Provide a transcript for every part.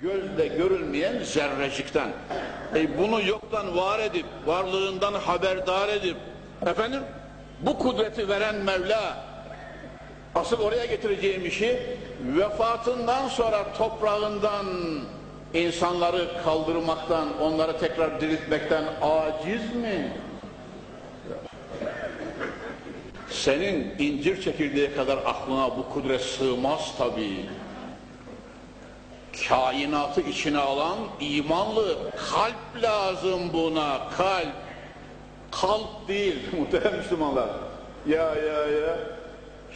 gözle görülmeyen zerrecikten. E bunu yoktan var edip, varlığından haberdar edip, efendim bu kudreti veren Mevla, asıl oraya getireceğim işi, vefatından sonra toprağından insanları kaldırmaktan, onları tekrar diriltmekten aciz mi? Senin incir çekirdeği kadar aklına bu kudret sığmaz tabii. Kainatı içine alan imanlı kalp lazım buna, kalp. Kalp değil muhterem Müslümanlar. Ya ya ya.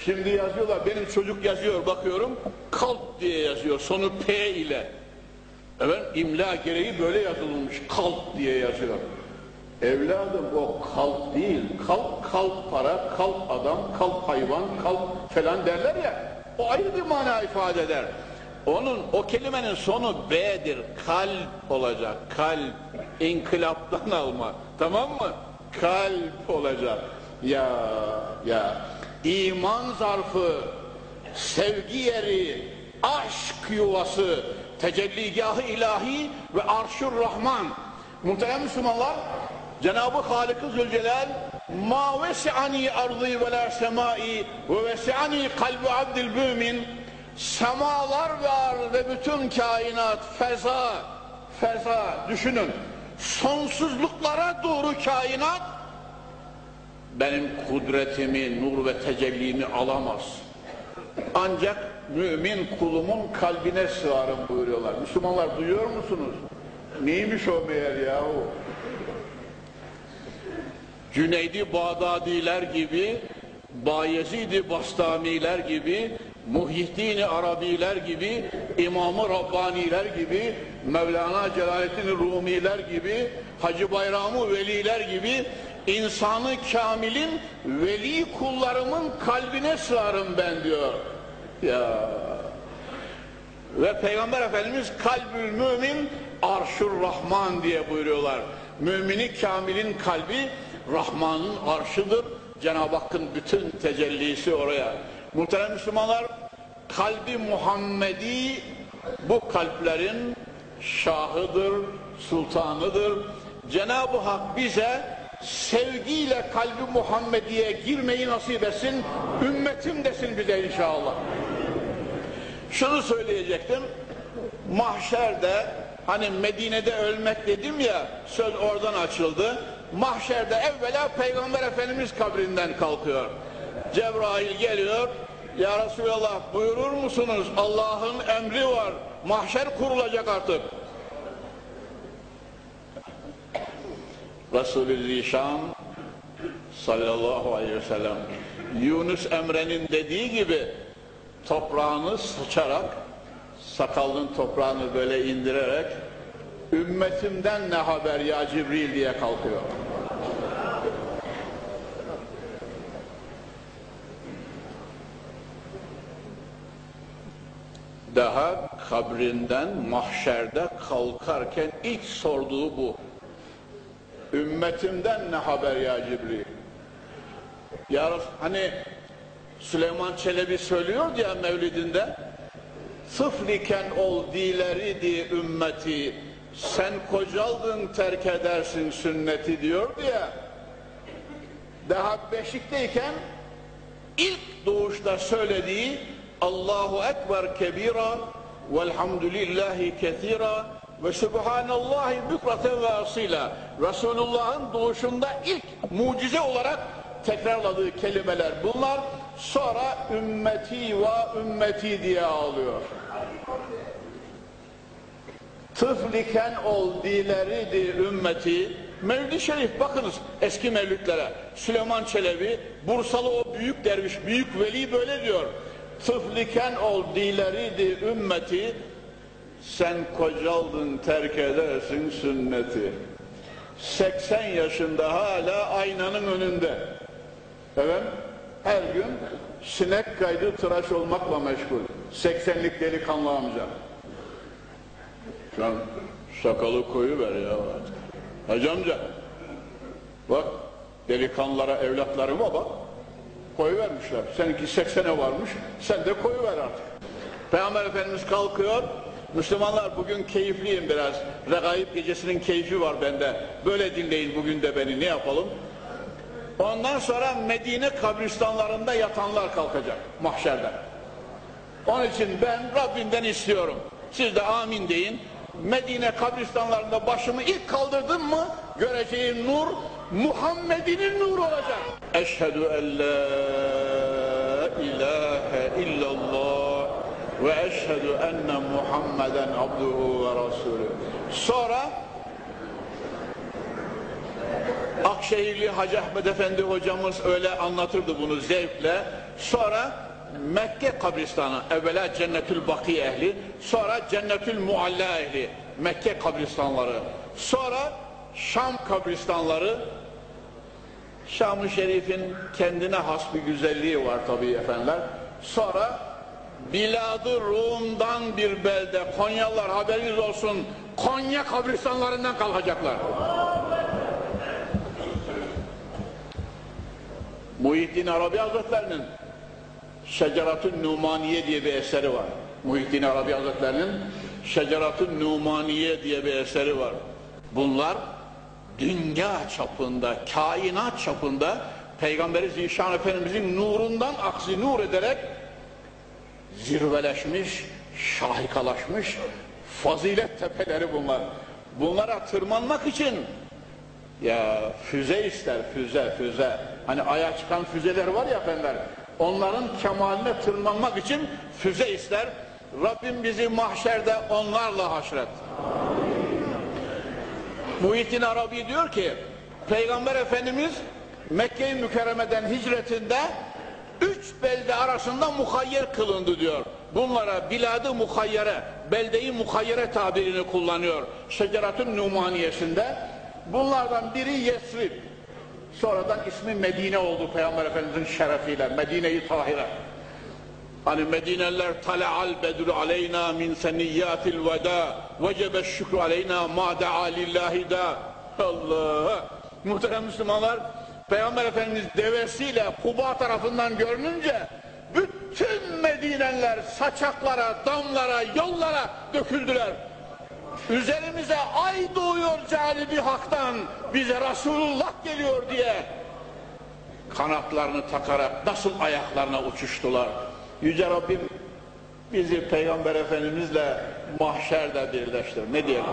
Şimdi yazıyorlar, benim çocuk yazıyor bakıyorum, kalp diye yazıyor, sonu P ile. Evet, imla gereği böyle yazılmış, kalp diye yazıyor. Evladım o kalp değil, kalp, kalp para, kalp adam, kalp hayvan, kalp falan derler ya, o ayrı bir mana ifade eder. Onun, o kelimenin sonu B'dir, kalp olacak, kalp, inkılaptan alma, tamam mı? Kalp olacak. Ya, ya, iman zarfı, sevgi yeri, aşk yuvası, tecelligahı ilahi ve arşur rahman. Muhterem Müslümanlar, Cenab-ı Halık-ı Zülcelal ma vesi'ani ardı ve la semai ve vesi'ani kalbi abdil mümin semalar var ve bütün kainat feza feza düşünün sonsuzluklara doğru kainat benim kudretimi, nur ve tecellimi alamaz. Ancak mümin kulumun kalbine sığarım buyuruyorlar. Müslümanlar duyuyor musunuz? Neymiş o meğer yahu? Cüneydi Bağdadiler gibi, Bayezid-i Bastamiler gibi, Muhyiddin-i Arabiler gibi, İmam-ı Rabbaniler gibi, Mevlana Celaleddin Rumiler gibi, Hacı Bayramı Veliler gibi insanı kamilin veli kullarımın kalbine sığarım ben diyor. Ya ve Peygamber Efendimiz kalbül mümin arşur rahman diye buyuruyorlar. Mümini kamilin kalbi Rahman'ın arşıdır. Cenab-ı Hakk'ın bütün tecellisi oraya. Muhterem Müslümanlar, kalbi Muhammedi bu kalplerin şahıdır, sultanıdır. Cenab-ı Hak bize sevgiyle kalbi Muhammediye girmeyi nasip etsin, ümmetim desin bize inşallah. Şunu söyleyecektim, mahşerde Hani Medine'de ölmek dedim ya, söz oradan açıldı. Mahşerde evvela Peygamber Efendimiz kabrinden kalkıyor. Cebrail geliyor, Ya Resulallah buyurur musunuz? Allah'ın emri var, mahşer kurulacak artık. Resulü Zişan sallallahu aleyhi ve sellem Yunus Emre'nin dediği gibi toprağını sıçarak sakalının toprağını böyle indirerek ümmetimden ne haber ya Cibril diye kalkıyor. Daha kabrinden mahşerde kalkarken ilk sorduğu bu. Ümmetimden ne haber ya Cibril? Ya hani Süleyman Çelebi söylüyor ya Mevlidinde Sıfliken ol dileridi ümmeti, sen kocaldın terk edersin sünneti diyor ya. Daha beşikteyken ilk doğuşta söylediği Allahu Ekber kebira velhamdülillahi kethira ve subhanallahi bükraten ve asila. Resulullah'ın doğuşunda ilk mucize olarak tekrarladığı kelimeler bunlar. Sonra ümmeti ve ümmeti diye ağlıyor. Tıfliken ol dileridir ümmeti. Mevlid-i Şerif bakınız eski mevlütlere. Süleyman Çelebi, Bursalı o büyük derviş, büyük veli böyle diyor. Tıfliken ol dileridir ümmeti. Sen kocaldın terk edersin sünneti. 80 yaşında hala aynanın önünde. Evet, her gün sinek kaydı tıraş olmakla meşgul. 80'lik delikanlı amca. Şu an sakalı koyu ver ya. Hacı amca. Bak delikanlılara evlatlarıma bak. Koyu vermişler. Seninki 80'e varmış. Sen de koyu ver artık. Peygamber Efendimiz kalkıyor. Müslümanlar bugün keyifliyim biraz. Regaib gecesinin keyfi var bende. Böyle dinleyin bugün de beni ne yapalım? Ondan sonra Medine kabristanlarında yatanlar kalkacak mahşerde. Onun için ben Rabbimden istiyorum. Siz de amin deyin. Medine kabristanlarında başımı ilk kaldırdım mı göreceğim nur Muhammed'in nuru olacak. Eşhedü en la ilahe illallah ve eşhedü enne Muhammeden abduhu ve rasulü. Sonra Akşehirli Hacı Ahmet Efendi hocamız öyle anlatırdı bunu zevkle. Sonra Mekke kabristanı, evvela Cennetül Baki ehli, sonra Cennetül Mualla ehli, Mekke kabristanları. Sonra Şam kabristanları, Şam-ı Şerif'in kendine has bir güzelliği var tabii efendiler. Sonra Biladı Rum'dan bir belde, Konyalılar haberiniz olsun, Konya kabristanlarından kalkacaklar. Muhyiddin Arabi Hazretlerinin Şeceratün Numaniye diye bir eseri var. Muhyiddin Arabi Hazretlerinin Şeceratün Numaniye diye bir eseri var. Bunlar dünya çapında, kainat çapında Peygamberi Zişan Efendimizin nurundan aksi nur ederek zirveleşmiş, şahikalaşmış fazilet tepeleri bunlar. Bunlara tırmanmak için ya füze ister, füze, füze. Hani aya çıkan füzeler var ya efendiler. Onların kemaline tırmanmak için füze ister. Rabbim bizi mahşerde onlarla haşret. Muhittin Arabi diyor ki, Peygamber Efendimiz Mekke-i Mükerreme'den hicretinde üç belde arasında muhayyer kılındı diyor. Bunlara biladı muhayyere, beldeyi muhayyere tabirini kullanıyor. Şeceratın Numaniyesinde. Bunlardan biri Yesrib. Sonradan ismi Medine oldu Peygamber Efendimizin şerefiyle. Medine-i Tahire. Hani Medineliler tala'al bedru aleyna min seniyyatil veda vecebe şükrü aleyna ma da'a lillahi da Allah muhterem Müslümanlar Peygamber Efendimiz devesiyle Kuba tarafından görününce bütün Medineliler saçaklara, damlara, yollara döküldüler. Üzerimize ay doğuyor canibi haktan, bize Resulullah geliyor diye kanatlarını takarak nasıl ayaklarına uçuştular. Yüce Rabbim bizi Peygamber Efendimizle mahşerde birleştir. Ne diyelim?